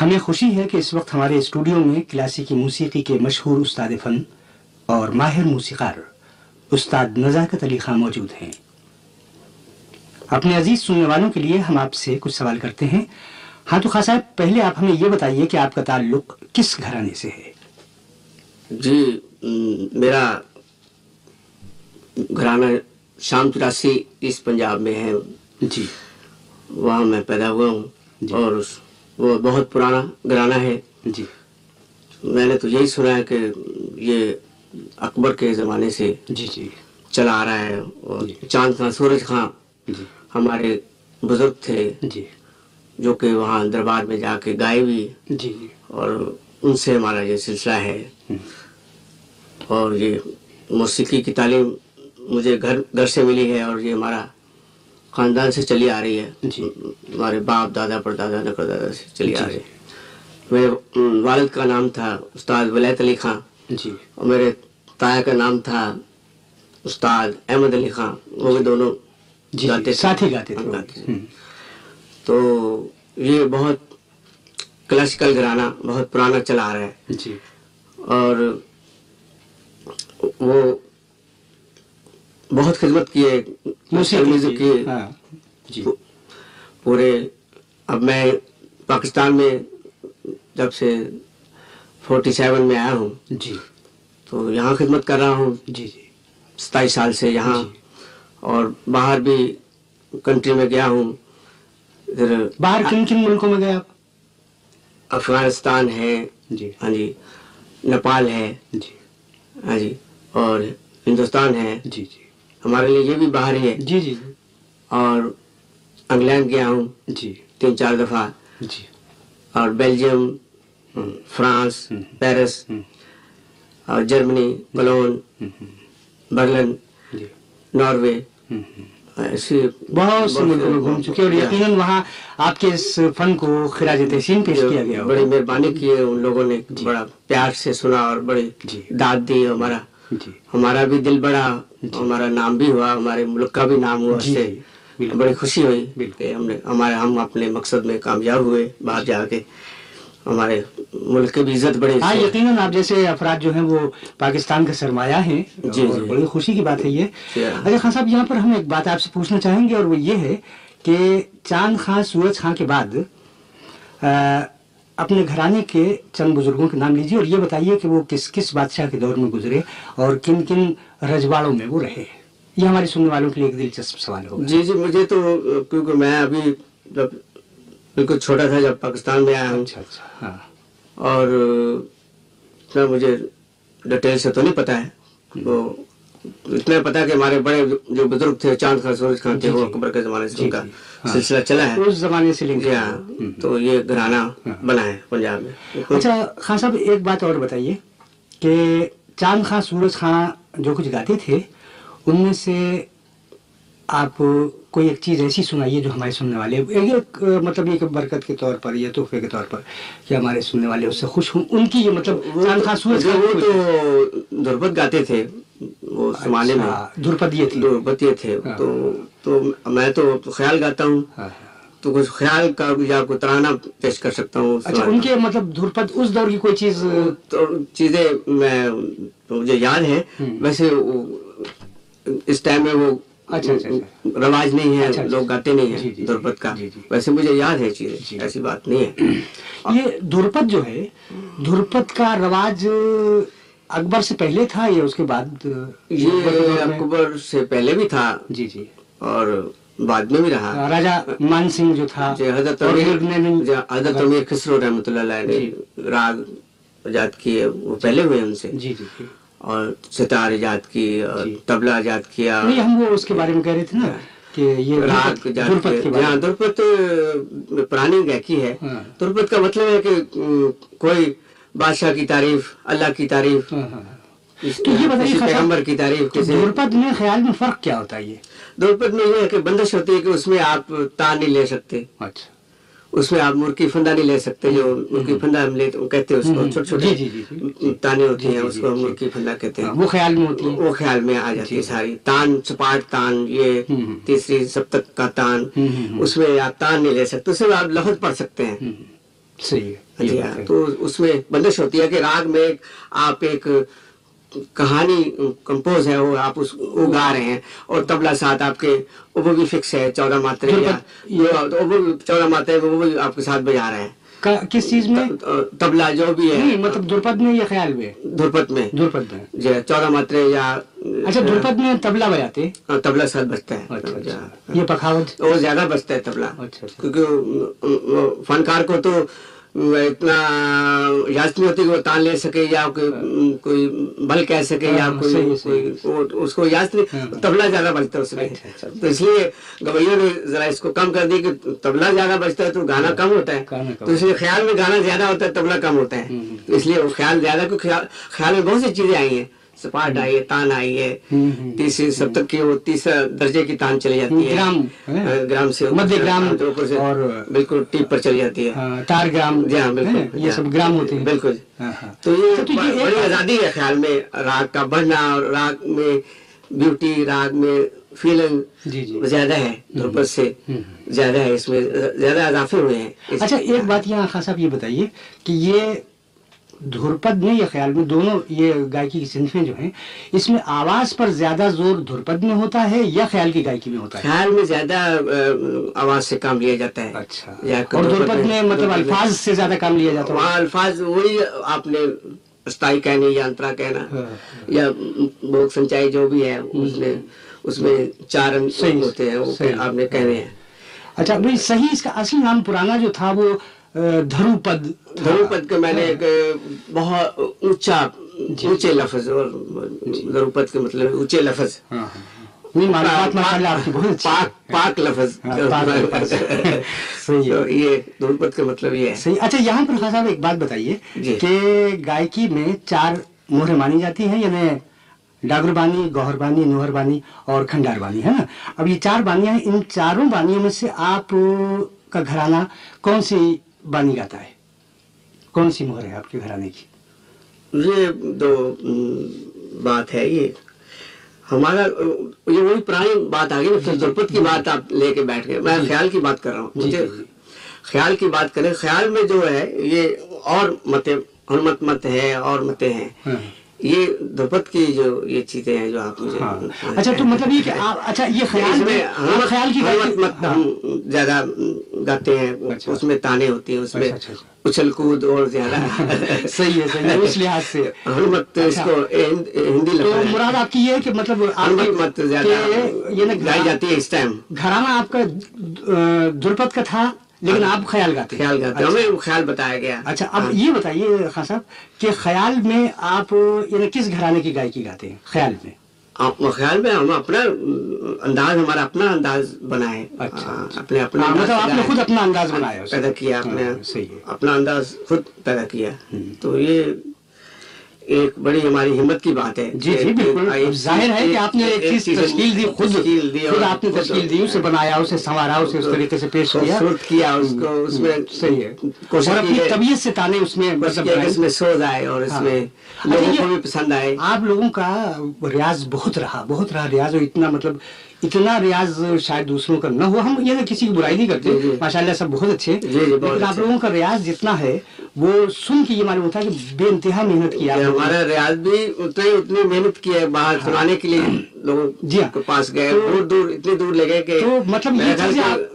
ہمیں خوشی ہے کہ اس وقت ہمارے اسٹوڈیو میں کلاسیکی موسیقی کے مشہور استاد فن اور ماہر موسیقار استاد نزاکت علی خان موجود ہیں۔ اپنے عزیز سننے والوں کے لیے ہم آپ سے کچھ سوال کرتے ہیں۔ ہاں تو خاص صاحب پہلے آپ ہمیں یہ بتائیے کہ آپ کا تعلق کس گھرانے سے ہے؟ جی میرا گھرانہ شام چوراسی اس پنجاب میں ہے۔ جی۔ وہاں میں پیدا ہوا ہوں جی۔ اور وہ بہت پرانا گھرانہ ہے۔ جی۔ میں نے تو یہی سنا ہے کہ یہ اکبر کے زمانے سے جی جی۔ چلا آ رہا ہے۔ اور جی۔ چاند خان سورج خان جی۔ ہمارے بزرگ تھے۔ جی۔ جو کہ وہاں دربار میں جا کے گائے بھی جی۔ اور ان سے ہمارا یہ سلسلہ ہے۔ اور یہ موسیقی کی تعلیم مجھے گھر گھر سے ملی ہے اور یہ ہمارا خاندان سے چلی آ رہی ہے۔ جی۔ ہمارے باپ دادا پردادا نقل دادا سے چلی آ رہی ہے۔ میرے والد کا نام تھا استاد ولیت علی خان۔ جی۔ اور میرے تایا کا نام تھا استاد احمد علی خان۔ وہ بھی دونوں جی گاتے جی۔ ساتھ ہی گاتے تھے۔ گاتے تھے۔ تو یہ بہت کلاسیکل گھرانہ بہت پرانا چلا آ رہا ہے۔ جی۔ اور وہ بہت خدمت کی ہے موسیقی میوزک کی ہاں جی۔ پورے اب میں پاکستان میں جب سے فورٹی سیون میں آیا ہوں جی۔ تو یہاں خدمت کر رہا ہوں۔ جی جی۔ ستائیس سال سے یہاں۔ جی۔ اور باہر بھی کنٹری میں گیا ہوں۔ ادھر باہر کن کن ملکوں میں گئے آپ؟ افغانستان ہے۔ جی۔ ہاں جی نیپال ہے۔ جی۔ ہاں جی اور ہندوستان ہے۔ جی جی۔ ہمارے لیے یہ بھی باہر ہی ہے۔ جی جی اور انگلینڈ گیا ہوں۔ جی۔ تین چار دفعہ۔ جی۔ اور بیلجیم فرانس۔ پیرس۔ اور جرمنی کولون برلن جی۔ ناروے۔ بہت سے ملکوں میں گھوم چکے اور یقیناً وہاں آپ کے اس فن کو خراج تحسین پیش کیا گیا بڑی مہربانی کی ہے۔ ان لوگوں نے بڑا پیار سے سنا اور بڑی جی۔ داد دی ہمارا۔ جی۔ ہمارا بھی دل بڑا ہمارا نام بھی ہوا ہمارے ملک کا بھی نام ہوا اس جی، سے۔ بڑی خوشی ہوئی۔ بالکل۔ کہ ہم نے ہمارے ہم اپنے مقصد میں کامیاب ہوئے باہر جا کے۔ ہمارے ملک کی بھی عزت بڑی ہاں یقیناً آپ جیسے افراد جو ہیں وہ پاکستان کا سرمایہ ہیں۔ جی، جی۔ بڑی خوشی کی بات ہے یہ۔ جی۔ اچھا خان صاحب یہاں پر ہم ایک بات آپ سے پوچھنا چاہیں گے اور وہ یہ ہے کہ چاند خان سورج خان کے بعد اپنے گھرانے کے چند بزرگوں کے نام لیجیے اور یہ بتائیے کہ وہ کس کس بادشاہ کے دور میں گزرے اور کن کن رجواڑوں میں وہ رہے۔ یہ ہمارے سننے والوں کے لیے ایک دلچسپ سوال ہوگا۔ جی جی مجھے تو کیونکہ میں ابھی جب بالکل چھوٹا تھا جب پاکستان میں آیا ہوں۔ اچھا اچھا ہاں۔ اور اتنا مجھے ڈیٹیل سے تو نہیں پتا ہے وہ اتنا پتا کہ ہمارے بڑے جو بزرگ تھے چاند خان سورج خان تھے جی، وہ جی۔ اکبر کے زمانے سے ان کا جی، ہاں۔ سلسلہ چلا ہے۔ اس زمانے سے لنک جی ہاں۔ تو یہ گھرانہ بنا ہے پنجاب میں۔ اچھا خان صاحب ایک بات اور بتائیے کہ چاند خان سورج خان جو کچھ گاتے تھے ان میں سے آپ کوئی ایک چیز ایسی سنائیے جو ہمارے سننے والے ایک مطلب یہ کہ برکت کے طور پر یا تحفے کے طور پر کہ ہمارے سننے والے اس سے خوش ہوں۔ ان کی یہ مطلب چاند خان سورج خان وہ کی تو دربت گاتے تھے۔ وہ زمانے میں دھرپد یہ تھی دربتیے تھے ہاں۔ تو تو میں تو خیال گاتا ہوں ہاں۔ تو کچھ خیال کا یا کوئی ترانہ پیش کر سکتا ہوں اچھا ان کے مطلب دھرپد اس دور کی کوئی چیز چیزیں میں مجھے یاد ہے۔ ویسے اس ٹائم میں وہ اچھا، اچھا، اچھا۔ رواج نہیں ہے لوگ گاتے نہیں جی، جی، ہیں جی۔ درپت کا جی، جی۔ ویسے مجھے یاد ہے چیزیں جی۔ ایسی بات نہیں ہے یہ دھرپد جو ہے دھرپد کا رواج اکبر سے پہلے تھا یا اس کے بعد یہ اکبر سے پہلے بھی تھا۔ جی جی۔ اور بعد میں بھی رہا۔ راجا مان سنگھ جو تھا جی حضرت جی، حضرت امیر خسرو رحمۃ اللہ علیہ جی۔ نے راگ ایجاد کیے وہ پہلے ہوئے ان سے۔ جی جی جی۔ اور ستار ایجاد کی اور جی۔ تبلا ایجاد کیا۔ نہیں ہم وہ اس کے بارے میں کہہ رہے تھے نا کہ یہ راگ بارے ہاں درپت پرانی گائکی ہے۔ ہاں۔ درپت کا مطلب ہے کہ کوئی بادشاہ کی تعریف اللہ کی تعریف ہاں، ہاں، ہاں۔ تو یہ بتائیے پیغمبر کی تعریف کسی میں خیال میں فرق کیا ہوتا ہے یہ؟ میں یہ ہے کہ بندش ہوتی ہے کہ اس میں آپ تان نہیں لے سکتے۔ اچھا۔ اس میں آپ مرکی فندہ نہیں لے سکتے جو مرکی فندہ ہم وہ کہتے ہیں اس کو ہوں، چھوٹے جی، جی، جی، چھوٹے تانے ہوتی ہیں اس کو۔ مرکی فندہ کہتے ہیں۔ وہ خیال میں ہوتی ہے وہ خیال میں آ جاتی ہے ساری۔ تان سپاٹ تان یہ۔ تیسری سب تک کا تان۔ اس میں آپ تان نہیں لے سکتے میں آپ لفظ پڑھ سکتے ہیں۔ صحیح ہے۔ جی بات ہاں۔ تو اس میں بندش ہوتی ہے کہ راگ میں آپ ایک کہانی کمپوز ہے وہ آپ اس وہ گا رہے ہیں اور تبلا ساتھ آپ کے وہ بھی فکس ہے چودہ ماترے چودہ ماترے وہ بھی آپ کے ساتھ بجا رہے ہیں۔ کس چیز میں؟ تبلا جو بھی ہے۔ مطلب دھرپد میں یا خیال میں؟ دھرپت میں۔ دھرپد میں۔ جی چودہ ماترے یا اچھا دھرپد میں تبلا بجاتے؟ ہاں، تبلا ساتھ بجتا ہے۔ اچھا جی اچھا ہاں۔ یہ پکھاوت وہ زیادہ بچتا ہے تبلا اچھا کیونکہ فنکار کو تو اتنا اجازت نہیں ہوتی کہ وہ تان لے سکے یا کوئی بل کہہ سکے یا ہاں، کوئی صحیح، کوئی اس کو اجازت نہیں ہاں۔ تبلا زیادہ بجتا ہے اس میں۔ اچھا، اچھا۔ تو اس لیے گویوں نے ذرا اس کو کم کر دی کہ تبلا زیادہ بجتا ہے تو گانا کم ہوتا ہے۔ تو اس لیے خیال میں گانا زیادہ ہوتا ہے تبلا کم ہوتا ہے۔ اس لیے خیال زیادہ خیال خیال میں بہت سی چیزیں آئی ہیں۔ سپاٹ آئی ہے تان آئی ہے۔ تیسری سب تک کی وہ تیسرا درجے کی تان چلی جاتی ہے گرام،؟ ہاں، گرام سے مدھیہ گرام سے اور بالکل ٹیپ پر چلی جاتی ہے ہاں، تار گرام جی ہاں؟ بالکل یہ سب گرام ہوتے ہیں بالکل ہاں، ہاں۔ تو یہ بڑی آزادی ہے خیال میں راگ کا بڑھنا اور راگ میں بیوٹی راگ میں فیلنگ جی جی زیادہ ہے دھرپد سے۔ زیادہ ہے اس میں زیادہ اضافے ہوئے ہیں اچھا ایک بات یہاں خاص صاحب یہ بتائیے کہ یہ دھرپد میں یا خیال میں دونوں یہ گائکی کی صنفیں جو ہیں اس میں آواز پر زیادہ زور دھرپد میں ہوتا ہے یا خیال کی گائکی میں ہوتا ہے؟ خیال میں زیادہ آواز سے کام لیا جاتا ہے۔ اچھا۔ اور دھرپد میں مطلب الفاظ سے زیادہ کام لیا جاتا وہاں ہے الفاظ وہی آپ نے استائی کہنے یا انترا کہنا ہاں، یا بوک سنچائی جو بھی ہے اس میں اس میں چار صحیح، ہوتے ہیں۔ آپ نے کہنے ہیں۔ اچھا بھائی صحیح اس کا اصل نام پرانا جو تھا وہ دھروپد۔ دھروپد کا میں نے ایک بہت اونچا جی۔ اونچے لفظ اور دھروپد کے مطلب اونچے لفظ ہاں، ہاں۔ پاک لفظ ہاں، یہ دھروپد کا مطلب یہ ہے صحیح اچھا یہاں پر خاص صاحب ایک بات بتائیے جی۔ کہ گائکی میں چار مہریں مانی جاتی ہیں یعنی ڈاگر بانی گوہر بانی نوہر بانی اور کھنڈار بانی ہے نا اب یہ چار بانیاں ہیں ان چاروں بانیوں میں سے آپ کا گھرانہ کون سی بانی گاتا ہے کون سی مہر ہے آپ کے گھرانے کی؟ یہ دو بات ہے یہ۔ ہمارا یہ وہی پرانی بات آ گئی درپت کی بات آپ لے کے بیٹھ گئے۔ میں خیال کی بات کر رہا ہوں۔ جی، مجھے جی، جی۔ خیال کی بات کریں۔ خیال میں جو ہے یہ اور مت ہنمت مت ہے اور متیں ہیں۔ ہاں۔ یہ درپت کی جو یہ چیزیں ہیں جو آپ مجھے ہاں اچھا تو مطلب یہ کہ اچھا یہ خیال میں میں خیال کی۔ ہم زیادہ گاتے ہیں اچھا۔ اس میں تانے ہوتی ہیں اس میں اچھا، اچھا، اچھا۔ اچھل کود اور زیادہ صحیح ہے صحیح ہے اس لحاظ سے ہنمت اس اچھا۔ کو ہند- ہندی لفظ ہے مراد آپ کی یہ ہے کہ مطلب ہنمت مت زیادہ یہ گائی جاتی ہے اس ٹائم گھرانہ آپ کا آ، دھرپد کا تھا لیکن آپ خیال گاتے۔ خیال گاتے ہیں. ہمیں خیال بتایا گیا. اچھا اب یہ بتائیے خان صاحب کہ خیال میں آپ یعنی کس گھرانے کی گائکی گاتے ہیں؟ خیال میں. خیال میں ہم اپنا انداز ہمارا اپنا انداز بنا ہے اچھا، ہاں، اچھا۔ اپنے ہاں، انداز مطلب آپ نے۔ خود اپنا انداز بنایا پیدا کیا ہاں، ہے. اپنا انداز خود پیدا کیا. تو یہ ایک بڑی ہماری ہمت کی بات ہے جی جی بالکل۔ ظاہر ہے کہ آپ نے ایک چیز تشکیل دی خود خود آپ نے تشکیل دی اسے بنایا اسے سنوارا اسے اس طریقے سے پیش کیا۔ کیا اس کو اس میں صحیح ہے۔ اور اپنی طبیعت سے تانے اس میں بس مطلب۔ اس میں سوز آئے اور اس ہاں۔ میں لوگوں کو بھی پسند آئے۔ آپ لوگوں کا ریاض بہت رہا بہت رہا۔ ریاض اور اتنا مطلب اتنا ریاض شاید دوسروں کا نہ ہو ہم یہ کسی کی برائی نہیں کرتے جی، جی۔ ماشاء اللہ سب بہت اچھے جی، لیکن آپ۔ لوگوں کا ریاض جتنا ہے وہ سن کے یہ معلوم ہوتا ہے کہ بے انتہا محنت کی آپ کہ لوگوں نے۔ ہمارا ریاض بھی اتنا ہی اتنی محنت کی ہے باہر سنانے کے لیے لوگوں جی ہاں۔ پاس گئے دور دور اتنی دور لے گئے کہ مطلب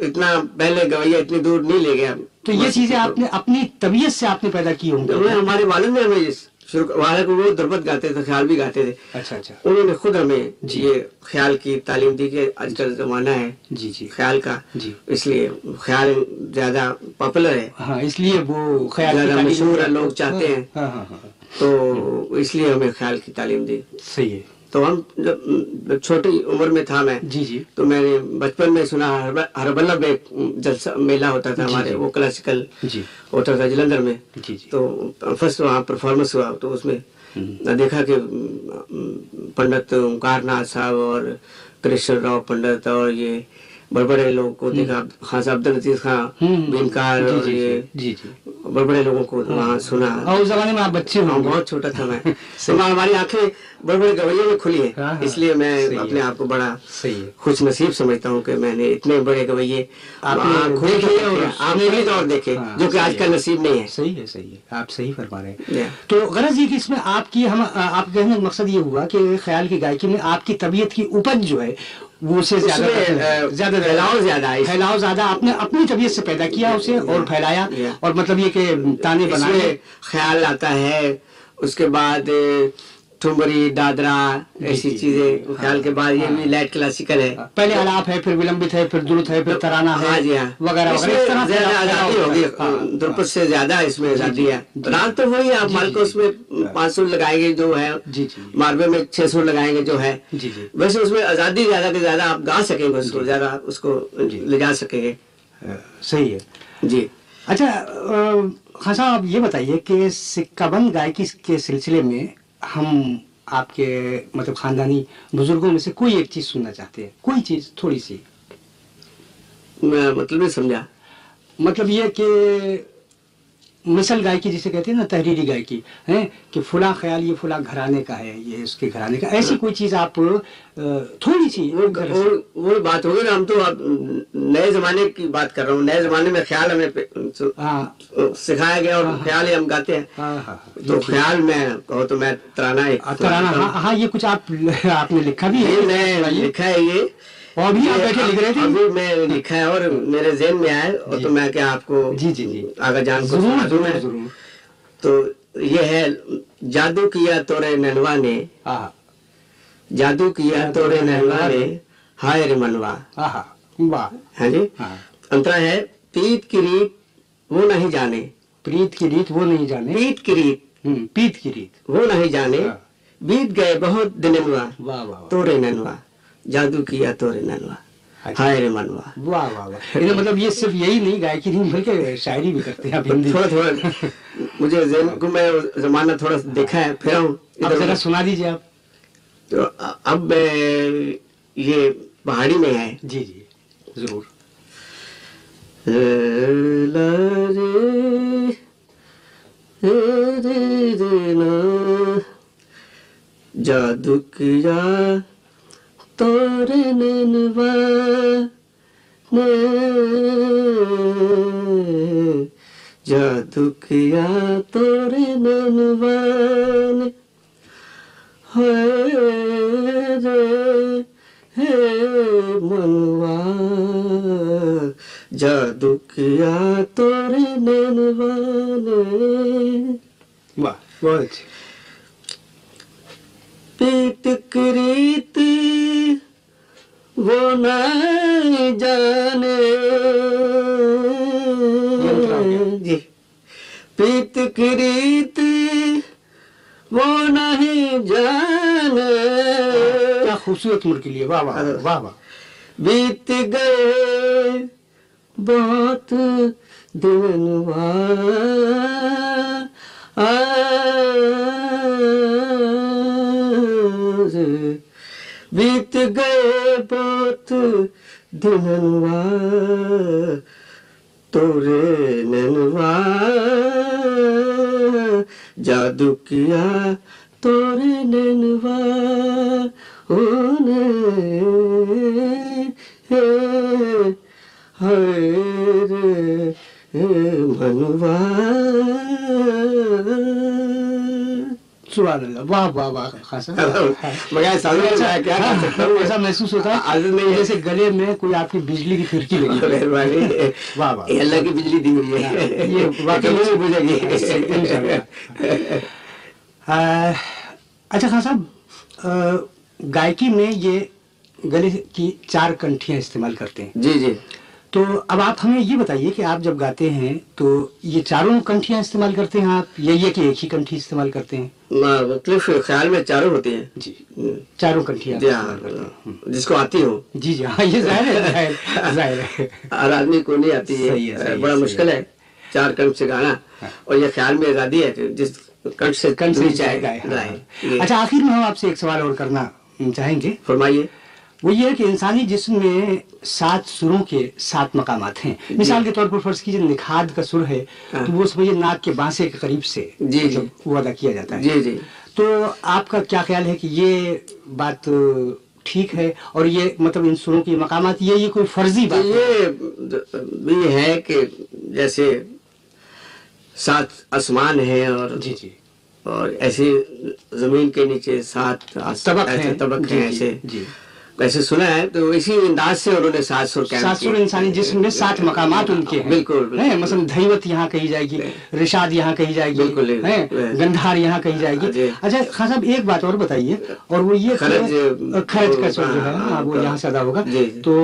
اتنا پہلے گویا اتنی دور نہیں لے گیا تو یہ چیزیں آپ نے اپنی طبیعت سے آپ نے پیدا کی ہوں گی ہمیں ہمارے والد نے ہمیں کو وہ دربت گاتے تھے خیال بھی گاتے تھے۔ اچھا اچھا۔ انہوں نے خود ہمیں جی۔ یہ خیال کی تعلیم دی کہ آج کل زمانہ ہے۔ جی جی۔ خیال کا۔ جی۔ اس لیے خیال زیادہ پاپولر ہے۔ ہاں اس لیے وہ خیال زیادہ مشہور ہے، لوگ چاہتے ہیں۔ ہاں ہاں ہاں۔ تو اس لیے ہمیں خیال کی تعلیم دی۔ صحیح ہے۔ تو ہم جب چھوٹی عمر میں تھا میں جی جی۔ تو میں نے بچپن میں سنا ہر بلب میں جلسہ میلہ ہوتا تھا جی، ہمارے جی۔ وہ کلاسیکل جی۔ ہوتا تھا جلندر میں۔ تو فرسٹ وہاں پرفارمنس ہوا تو اس میں دیکھا کہ پنڈت اومکار ناتھ صاحب اور کرشن راؤ پنڈت اور یہ بڑے بڑے لوگوں کو دیکھا خاص عبد العزیز خان بینکار اور یہ بڑے بڑے لوگوں کو وہاں سنا۔ اور اس زمانے میں آپ بچے ہوں بہت چھوٹا تھا میں۔ ہماری آنکھیں بڑے بڑے گویوں میں کھلی ہے ہاں، ہاں، اس لیے میں اپنے آپ کو بڑا خوش نصیب سمجھتا ہوں کہ میں نے اتنے بڑے گویے آمولی طور دیکھے ہاں، جو کہ آج کا نصیب نہیں ہے۔ صحیح ہے صحیح ہے۔ آپ صحیح فرما رہے ہیں۔ تو غرض یہ کہ اس میں آپ کی ہم آپ کہنے کا مقصد یہ ہوا کہ خیال کی گائکی میں آپ کی طبیعت کی اپج جو ہے وہ اسے زیادہ پھیلاؤ زیادہ ہے۔ پھیلاؤ زیادہ آپ نے اپنی طبیعت سے پیدا کیا اسے اور پھیلایا۔ اور مطلب یہ کہ تانے بنائے۔ خیال آتا ہے اس کے بعد ٹھمبری دادرا جی، ایسی جی، چیزیں ہاں، ہاں، خیال کے ہاں، بعد یہ بھی لائٹ کلاسیکل ہے۔ پہلے آلاپ ہے پھر ولمبت ہے پھر درود ہے پھر ترانہ ہے جی، وغیرہ زیادہ آزادی ہوگی درپت سے زیادہ اس میں آزادی ہے۔ دران تو وہی آپ مالک اس میں پانچ سو لگائیں گے جو ہے ماربے میں چھ سو لگائیں گے جو ہے۔ ویسے اس میں آزادی زیادہ سے زیادہ آپ گا سکیں گے اس کو زیادہ اس کو لے جا سکیں گے۔ صحیح ہے۔ جی۔ اچھا خان صاحب آپ یہ بتائیے کہ سکہ بند گائکی کے سلسلے میں ہم آپ کے مطلب خاندانی بزرگوں میں سے کوئی ایک چیز سننا چاہتے ہیں؟ کوئی چیز تھوڑی سی۔ میں مطلب سمجھا۔ مطلب یہ کہ نسل گائے کی جسے کہتے ہیں نا تحریری گائے کی ہے کہ فلاں خیال یہ فلاں گھرانے کا ہے یہ اس کے گھرانے کا ایسی کوئی چیز آپ تھوڑی سی وہ بات ہوگی نا ہم تو نئے زمانے کی بات کر رہا ہوں نئے زمانے میں خیال ہمیں ہاں۔ سکھایا گیا اور ہاں، ہاں۔ خیال ہی ہم گاتے ہیں۔ تو خیال میں کہو تو میں ترانہ ترانہ ہاں یہ کچھ آپ نے لکھا بھی ہے۔ لکھا ہے یہ اور آپ بیٹھے لکھ رہے تھے؟ ابھی میں جی۔ لکھا ہے اور میرے ذہن میں آئے اور جی۔ تو میں کہ آپ کو جی جی جی۔ آگا جان کو ضرور ضرور تو یہ ہے جادو کیا تورے نلوا نے۔ جادو کیا تورے نلوا نے۔ ہائے رے منوا۔ ہاں جی؟ ہاں۔ انترا ہے پیت کی ریت وہ نہیں جانے۔ پریت کی ریت وہ نہیں جانے۔ پیت کی ریت۔ پیت کی ریت۔ وہ نہیں جانے۔ ہاں۔ بیت گئے بہت دن تو رے ننوا۔ جادو کیا تو رے ننوا اچھا۔ ہائے رے منوا۔ واہ واہ واہ۔ مطلب یہ صرف یہی نہیں گائے کی نہیں بلکہ شاعری بھی کرتے ہیں تھوڑا تھوڑا۔ مجھے ذہن کو میں زمانہ تھوڑا دیکھا ہے پھر ہوں ذرا سنا دیجیے آپ۔ تو اب یہ پہاڑی میں ہے۔ جی جی۔ ضرور۔ جادو کیا تو نینا مادری نین ہے منوا جادیا توری نین پیتکریت وہ نہیں جانے۔ جی۔ پیت کریت وہ نہیں جانے۔ کیا خوبصورت لیے۔ واہ واہ واہ واہ۔ بیت گئے بہت دن آ بیت گئے بہت دنوا تورے ننوا۔ جادو کیا تورے ننوا۔ ہر منوا۔ گلے میں کوئی آپ کی بجلی کی کھڑکی لگی واہ اللہ کی بجلی دی ہوئی ہے اچھا خان صاحب گائکی میں یہ گلے کی چار کنٹھیاں استعمال کرتے ہیں جی جی تو اب آپ ہمیں یہ بتائیے کہ آپ جب گاتے ہیں تو یہ چاروں کنٹھیاں استعمال کرتے ہیں آپ یا یہ کہ ایک ہی کنٹھی استعمال کرتے ہیں؟ مختلف خیال میں چاروں ہوتے ہیں۔ جی چاروں کنٹھیاں جی ہاں، جس کو آتی ہو جی جی ہاں یہ ظاہر ہے ظاہر ہے ہر آدمی کو نہیں آتی ہے بڑا مشکل ہے چار کنٹھ سے گانا۔ ہاں۔ اور یہ خیال میں آزادی ہے جس کنٹھ سے کنٹھ سے چاہے گا ہاں۔ اچھا آخر میں ہم آپ سے ایک سوال اور کرنا چاہیں گے۔ فرمائیے۔ وہ یہ ہے کہ انسانی جسم میں سات سروں کے سات مقامات ہیں۔ جی۔ مثال کے طور پر فرض کیجیے نکھاد کا سر ہے ہاں۔ تو وہ سمجھے ناک کے بانسے کے قریب سے جی، جی۔ مطلب وہ ادا کیا جاتا ہے۔ جی جی۔ تو آپ کا کیا خیال ہے کہ یہ بات ٹھیک ہے اور یہ مطلب ان سروں کے مقامات یہ یہ کوئی فرضی بات یہ بھی ہے کہ جیسے سات آسمان ہے اور جی جی۔ اور ایسے زمین کے نیچے سات طبق ہیں۔ ایسے۔ ویسے سنا ہے تو اسی انداز سے انہوں نے سات سو سات سو انسانی جسم میں سات مقامات ان کے ہیں۔ بالکل مثلا دھیوت یہاں کہی جائے گی رشاد یہاں کہی جائے گی بالکل گندھار یہاں کہی جائے گی۔ اچھا۔, اچھا۔ خان صاحب ایک بات اور بتائیے اور وہ یہ خرچ کا جو ہے ہاں، ہاں، وہ ہاں۔ یہاں سے ادا ہوگا۔ جی، جی۔ تو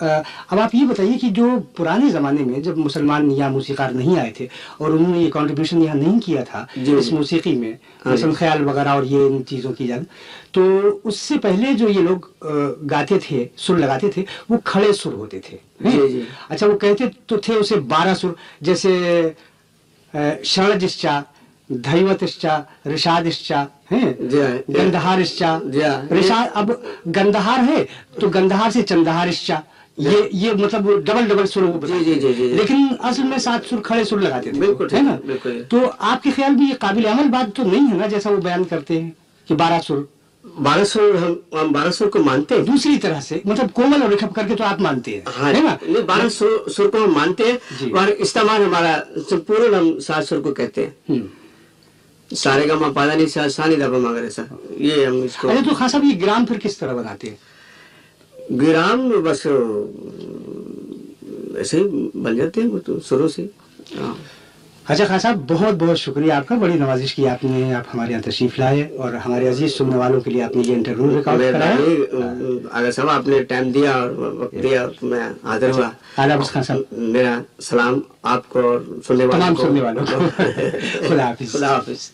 اب آپ یہ بتائیے کہ جو پرانے زمانے میں جب مسلمان یہاں موسیقار نہیں آئے تھے اور انہوں نے یہ کانٹریبیوشن یہاں نہیں کیا تھا جی، اس جی۔ موسیقی میں ہاں رسم جی۔ خیال وغیرہ اور یہ ان چیزوں کی جان تو اس سے پہلے جو یہ لوگ گاتے تھے سر لگاتے تھے وہ کھڑے سر ہوتے تھے اچھا وہ کہتے تو تھے اسے بارہ سر جیسے شرج اسچا دھیوت اسچا رشاد اسچا رشاد اب گندہار ہے تو گندہار سے چندہارشچا یہ یہ مطلب ڈبل ڈبل سر جی، جی، جی، لیکن اصل میں سات سر کھڑے سر لگاتے تھے۔ ہے نا؟ تو آپ کے خیال میں یہ قابل عمل بات تو نہیں ہے نا جیسا وہ بیان کرتے ہیں کہ بارہ سر؟ بارہ سو ہم بارہ سو کو مانتے ہیں۔ دوسری طرح سے مطلب کومل اور رکھپ کر کے تو آپ مانتے ہیں ہاں بارہ سو سر کو ہم مانتے ہیں اور استعمال ہمارا پورا ہم سات سر کو کہتے ہیں۔ سارے گا ماں پادا نہیں سانی دبا مانگ رہے سر یہ ہم اس کو اچھا، تو خاصا یہ گرام پھر کس طرح بناتے ہیں؟ گرام بس ایسے ہی بن جاتے ہیں وہ تو شروع سے۔ اچھا خان صاحب بہت بہت شکریہ آپ کا بڑی نوازش کی آپ نے آپ ہمارے یہاں تشریف لائے اور ہمارے عزیز سننے والوں کے لیے آپ نے یہ انٹرویو ریکارڈ کرایا۔ اگر صاحب آپ نے ٹائم دیا اور وقت جی۔ دیا میں حاضر ہوا۔ جی۔ آداب خان صاحب۔ میرا سلام آپ کو اور سننے والوں کو۔ خدا حافظ۔ خدا حافظ۔